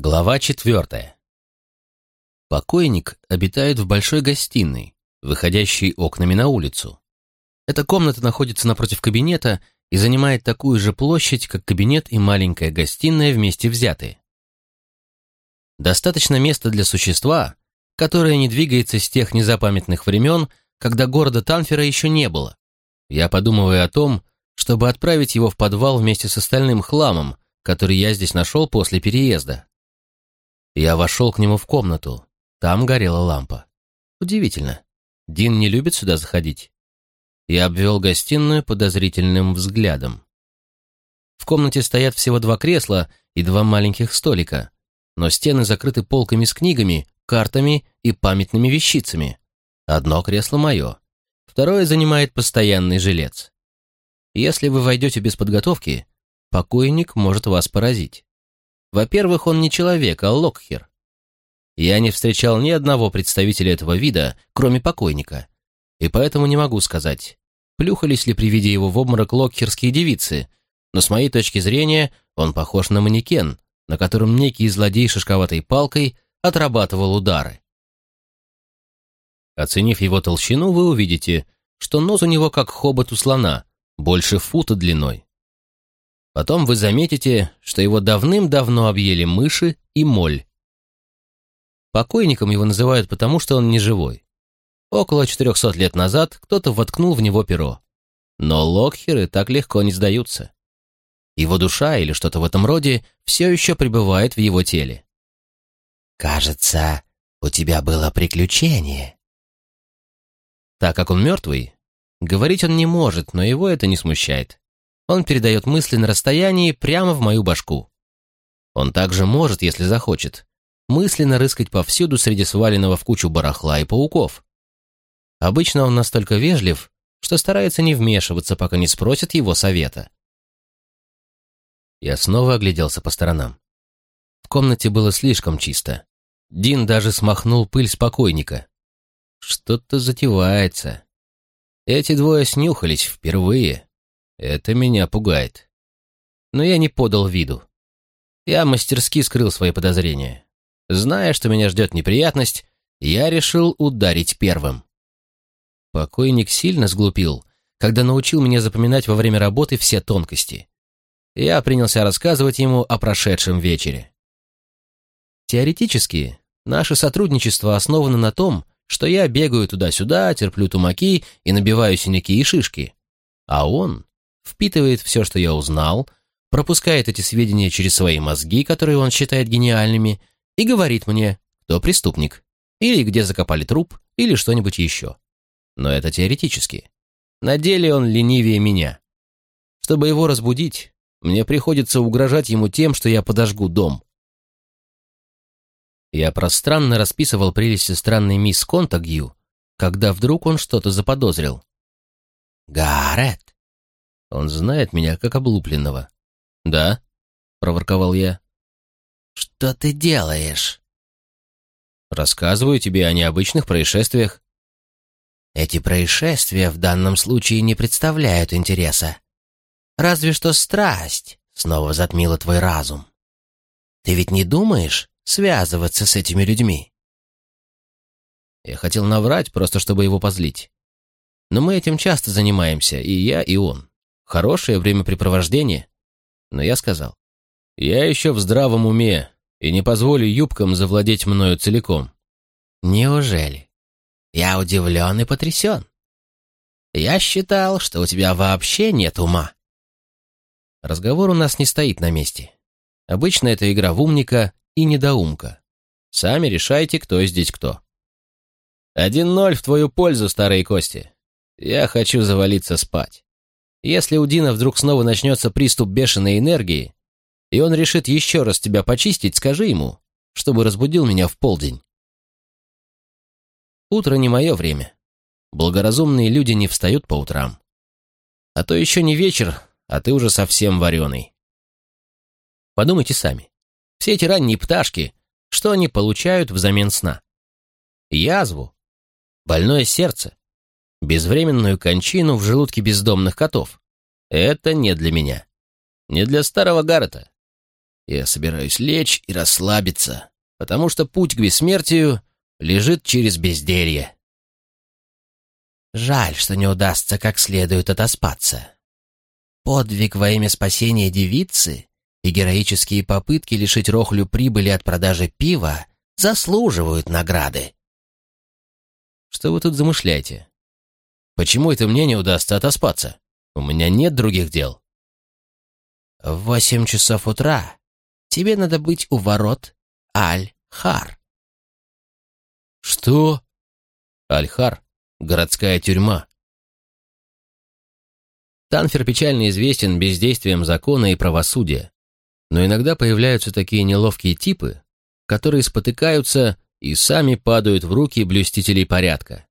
Глава четвертая. Покойник обитает в большой гостиной, выходящей окнами на улицу. Эта комната находится напротив кабинета и занимает такую же площадь, как кабинет и маленькая гостиная вместе взятые. Достаточно места для существа, которое не двигается с тех незапамятных времен, когда города Танфера еще не было. Я подумываю о том, чтобы отправить его в подвал вместе с остальным хламом, который я здесь нашел после переезда. Я вошел к нему в комнату. Там горела лампа. Удивительно. Дин не любит сюда заходить. Я обвел гостиную подозрительным взглядом. В комнате стоят всего два кресла и два маленьких столика, но стены закрыты полками с книгами, картами и памятными вещицами. Одно кресло мое, второе занимает постоянный жилец. Если вы войдете без подготовки, покойник может вас поразить. Во-первых, он не человек, а локхер. Я не встречал ни одного представителя этого вида, кроме покойника, и поэтому не могу сказать, плюхались ли при виде его в обморок локхерские девицы, но с моей точки зрения он похож на манекен, на котором некий злодей шишковатой палкой отрабатывал удары. Оценив его толщину, вы увидите, что нос у него как хобот у слона, больше фута длиной. Потом вы заметите, что его давным-давно объели мыши и моль. Покойником его называют потому, что он не живой. Около 400 лет назад кто-то воткнул в него перо. Но локхеры так легко не сдаются. Его душа или что-то в этом роде все еще пребывает в его теле. «Кажется, у тебя было приключение». Так как он мертвый, говорить он не может, но его это не смущает. Он передает мысли на расстоянии прямо в мою башку. Он также может, если захочет, мысленно рыскать повсюду среди сваленного в кучу барахла и пауков. Обычно он настолько вежлив, что старается не вмешиваться, пока не спросят его совета. Я снова огляделся по сторонам. В комнате было слишком чисто. Дин даже смахнул пыль спокойника. Что-то затевается. Эти двое снюхались впервые. Это меня пугает. Но я не подал виду. Я мастерски скрыл свои подозрения. Зная, что меня ждет неприятность, я решил ударить первым. Покойник сильно сглупил, когда научил меня запоминать во время работы все тонкости. Я принялся рассказывать ему о прошедшем вечере. Теоретически, наше сотрудничество основано на том, что я бегаю туда-сюда, терплю тумаки и набиваю синяки и шишки. А он впитывает все, что я узнал, пропускает эти сведения через свои мозги, которые он считает гениальными, и говорит мне, кто преступник, или где закопали труп, или что-нибудь еще. Но это теоретически. На деле он ленивее меня. Чтобы его разбудить, мне приходится угрожать ему тем, что я подожгу дом. Я пространно расписывал прелести странной мисс Контагью, когда вдруг он что-то заподозрил. «Гаррет, он знает меня как облупленного. «Да?» — проворковал я. «Что ты делаешь?» «Рассказываю тебе о необычных происшествиях». «Эти происшествия в данном случае не представляют интереса. Разве что страсть снова затмила твой разум. Ты ведь не думаешь связываться с этими людьми?» Я хотел наврать, просто чтобы его позлить. Но мы этим часто занимаемся, и я, и он. Хорошее времяпрепровождение. Но я сказал, я еще в здравом уме и не позволю юбкам завладеть мною целиком. Неужели? Я удивлен и потрясен. Я считал, что у тебя вообще нет ума. Разговор у нас не стоит на месте. Обычно это игра в умника и недоумка. Сами решайте, кто здесь кто. Один ноль в твою пользу, старые кости. Я хочу завалиться спать. Если у Дина вдруг снова начнется приступ бешеной энергии, и он решит еще раз тебя почистить, скажи ему, чтобы разбудил меня в полдень. Утро не мое время. Благоразумные люди не встают по утрам. А то еще не вечер, а ты уже совсем вареный. Подумайте сами. Все эти ранние пташки, что они получают взамен сна? Язву, больное сердце, безвременную кончину в желудке бездомных котов. Это не для меня. Не для старого Гаррета. Я собираюсь лечь и расслабиться, потому что путь к бессмертию лежит через безделье. Жаль, что не удастся как следует отоспаться. Подвиг во имя спасения девицы и героические попытки лишить Рохлю прибыли от продажи пива заслуживают награды. Что вы тут замышляете? Почему это мне не удастся отоспаться? У меня нет других дел. В восемь часов утра тебе надо быть у ворот Аль-Хар. Что? Аль-Хар — городская тюрьма. Танфер печально известен бездействием закона и правосудия, но иногда появляются такие неловкие типы, которые спотыкаются и сами падают в руки блюстителей порядка.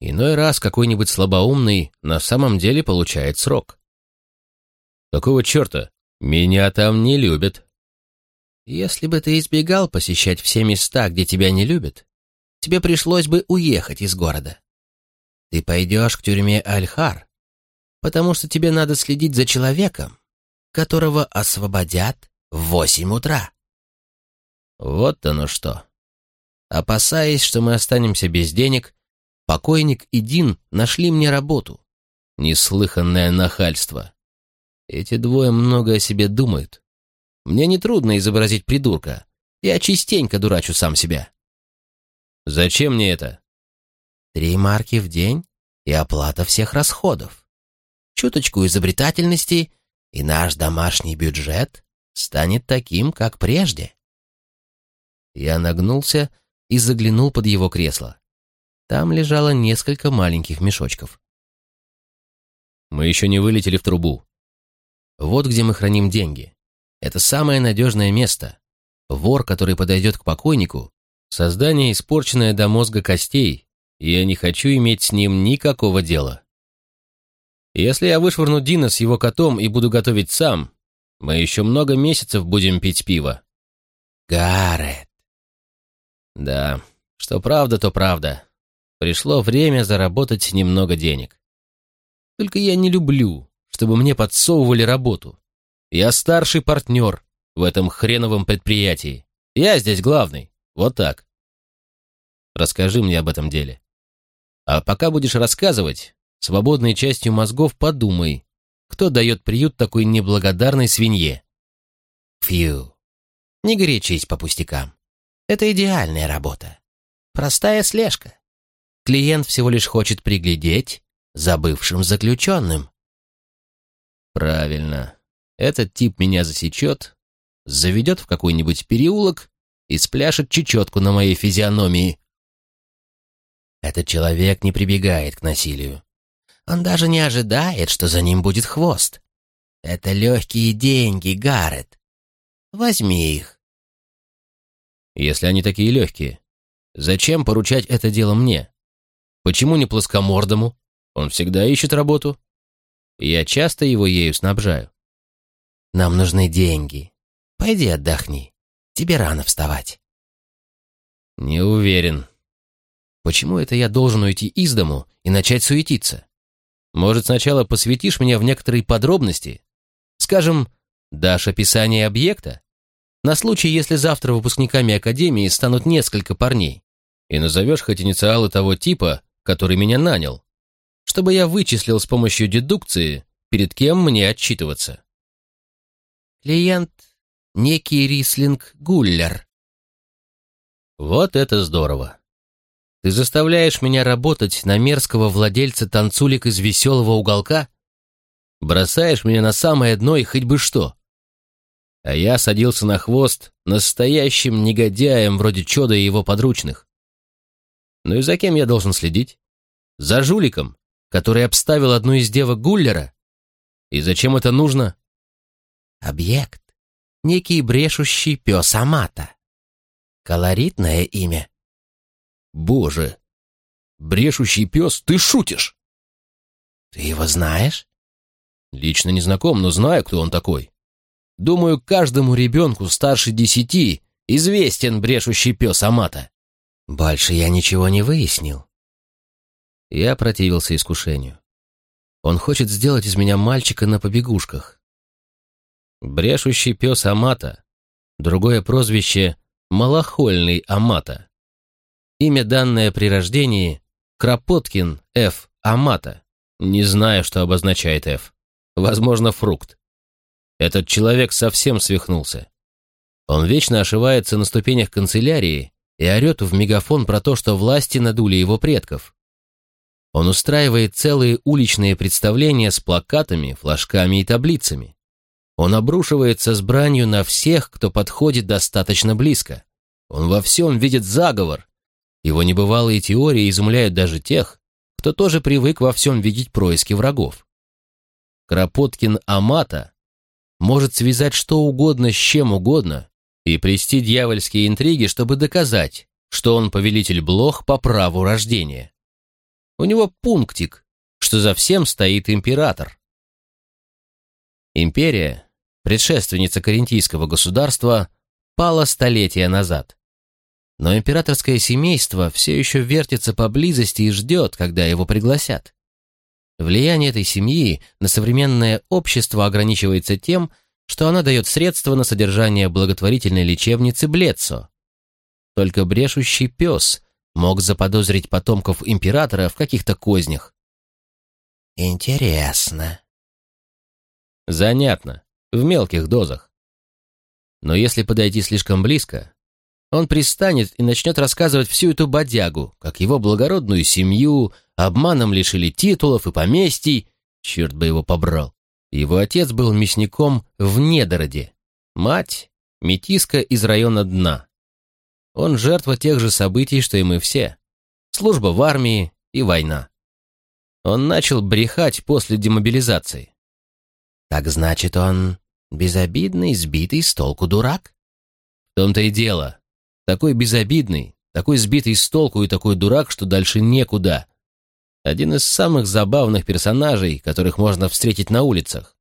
Иной раз какой-нибудь слабоумный на самом деле получает срок. Какого черта? Меня там не любят. Если бы ты избегал посещать все места, где тебя не любят, тебе пришлось бы уехать из города. Ты пойдешь к тюрьме Аль-Хар, потому что тебе надо следить за человеком, которого освободят в восемь утра. Вот оно что. Опасаясь, что мы останемся без денег, покойник и Дин нашли мне работу. Неслыханное нахальство. Эти двое много о себе думают. Мне нетрудно изобразить придурка. Я частенько дурачу сам себя. Зачем мне это? Три марки в день и оплата всех расходов чуточку изобретательности, и наш домашний бюджет станет таким, как прежде. Я нагнулся и заглянул под его кресло. Там лежало несколько маленьких мешочков. Мы еще не вылетели в трубу. Вот где мы храним деньги. Это самое надежное место. Вор, который подойдет к покойнику, создание, испорченное до мозга костей, и я не хочу иметь с ним никакого дела. Если я вышвырну Дина с его котом и буду готовить сам, мы еще много месяцев будем пить пиво. Гаррет. Да, что правда, то правда. Пришло время заработать немного денег. Только я не люблю, чтобы мне подсовывали работу. Я старший партнер в этом хреновом предприятии. Я здесь главный. Вот так. Расскажи мне об этом деле. А пока будешь рассказывать, Свободной частью мозгов подумай, кто дает приют такой неблагодарной свинье? Фью. Не горячись по пустякам. Это идеальная работа. Простая слежка. Клиент всего лишь хочет приглядеть за бывшим заключенным. Правильно. Этот тип меня засечет, заведет в какой-нибудь переулок и спляшет чечетку на моей физиономии. Этот человек не прибегает к насилию. Он даже не ожидает, что за ним будет хвост. Это легкие деньги, Гаррет. Возьми их. Если они такие легкие, зачем поручать это дело мне? Почему не плоскомордому? Он всегда ищет работу. Я часто его ею снабжаю. Нам нужны деньги. Пойди отдохни. Тебе рано вставать. Не уверен. Почему это я должен уйти из дому и начать суетиться? Может, сначала посвятишь меня в некоторые подробности? Скажем, дашь описание объекта? На случай, если завтра выпускниками Академии станут несколько парней. И назовешь хоть инициалы того типа, который меня нанял. Чтобы я вычислил с помощью дедукции, перед кем мне отчитываться. Клиент — некий Рислинг Гуллер. Вот это здорово. Ты заставляешь меня работать на мерзкого владельца танцулик из веселого уголка? Бросаешь меня на самое дно и хоть бы что. А я садился на хвост настоящим негодяем вроде Чода и его подручных. Ну и за кем я должен следить? За жуликом, который обставил одну из девок Гуллера? И зачем это нужно? Объект. Некий брешущий пес Амата. Колоритное имя. Боже! Брешущий пес, ты шутишь! Ты его знаешь? Лично не знаком, но знаю, кто он такой. Думаю, каждому ребенку старше десяти известен брешущий пес Амата. Больше я ничего не выяснил. Я противился искушению. Он хочет сделать из меня мальчика на побегушках. Брешущий пес Амата другое прозвище — Малохольный Амата. Имя, данное при рождении — Кропоткин Ф. Амата. Не знаю, что обозначает Ф. Возможно, фрукт. Этот человек совсем свихнулся. Он вечно ошивается на ступенях канцелярии и орет в мегафон про то, что власти надули его предков. Он устраивает целые уличные представления с плакатами, флажками и таблицами. Он обрушивается с бранью на всех, кто подходит достаточно близко. Он во всем видит заговор. Его небывалые теории изумляют даже тех, кто тоже привык во всем видеть происки врагов. Кропоткин Амата может связать что угодно с чем угодно и плести дьявольские интриги, чтобы доказать, что он повелитель блох по праву рождения. У него пунктик, что за всем стоит император. Империя, предшественница Карентийского государства, пала столетия назад. Но императорское семейство все еще вертится поблизости и ждет, когда его пригласят. Влияние этой семьи на современное общество ограничивается тем, что она дает средства на содержание благотворительной лечебницы Блецо. Только брешущий пес мог заподозрить потомков императора в каких-то кознях. Интересно. Занятно, в мелких дозах. Но если подойти слишком близко, он пристанет и начнет рассказывать всю эту бодягу, как его благородную семью обманом лишили титулов и поместий, черт бы его побрал. Его отец был мясником в Недороде, мать — метиска из района Дна. Он жертва тех же событий, что и мы все. Служба в армии и война. Он начал брехать после демобилизации. Так значит, он безобидный, сбитый с толку дурак? В том-то и дело. Такой безобидный, такой сбитый с толку и такой дурак, что дальше некуда. Один из самых забавных персонажей, которых можно встретить на улицах.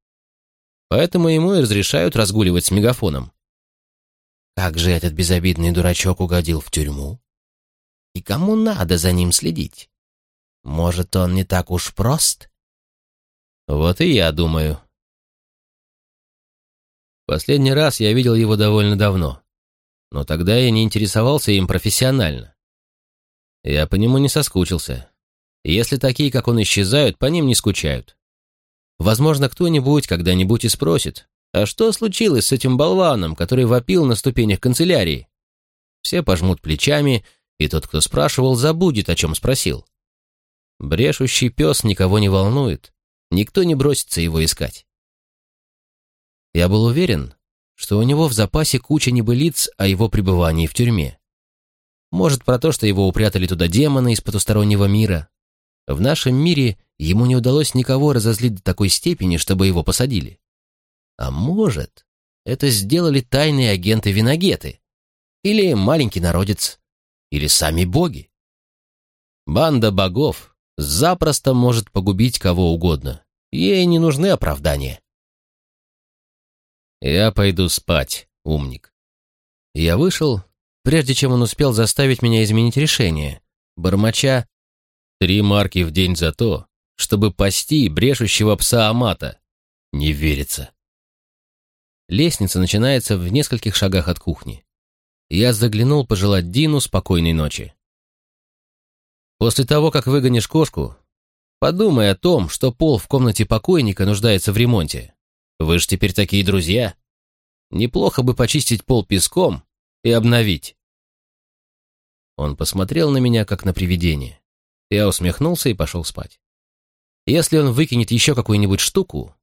Поэтому ему и разрешают разгуливать с мегафоном. Как же этот безобидный дурачок угодил в тюрьму? И кому надо за ним следить? Может, он не так уж прост? Вот и я думаю. Последний раз я видел его довольно давно но тогда я не интересовался им профессионально. Я по нему не соскучился. Если такие, как он, исчезают, по ним не скучают. Возможно, кто-нибудь когда-нибудь и спросит, а что случилось с этим болваном, который вопил на ступенях канцелярии? Все пожмут плечами, и тот, кто спрашивал, забудет, о чем спросил. Брешущий пес никого не волнует, никто не бросится его искать. Я был уверен, что у него в запасе куча небылиц о его пребывании в тюрьме. Может, про то, что его упрятали туда демоны из потустороннего мира. В нашем мире ему не удалось никого разозлить до такой степени, чтобы его посадили. А может, это сделали тайные агенты Виногеты, или маленький народец, или сами боги. Банда богов запросто может погубить кого угодно. Ей не нужны оправдания. «Я пойду спать, умник». Я вышел, прежде чем он успел заставить меня изменить решение, бормоча «Три марки в день за то, чтобы пасти брешущего пса Амата». Не верится. Лестница начинается в нескольких шагах от кухни. Я заглянул пожелать Дину спокойной ночи. После того, как выгонишь кошку, подумай о том, что пол в комнате покойника нуждается в ремонте. Вы же теперь такие друзья. Неплохо бы почистить пол песком и обновить. Он посмотрел на меня, как на привидение. Я усмехнулся и пошел спать. Если он выкинет еще какую-нибудь штуку,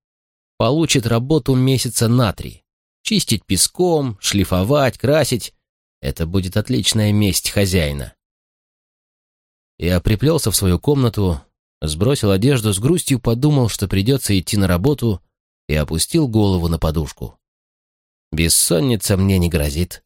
получит работу месяца на три. Чистить песком, шлифовать, красить — это будет отличная месть хозяина. Я приплелся в свою комнату, сбросил одежду, с грустью подумал, что придется идти на работу — и опустил голову на подушку. Бессонница мне не грозит.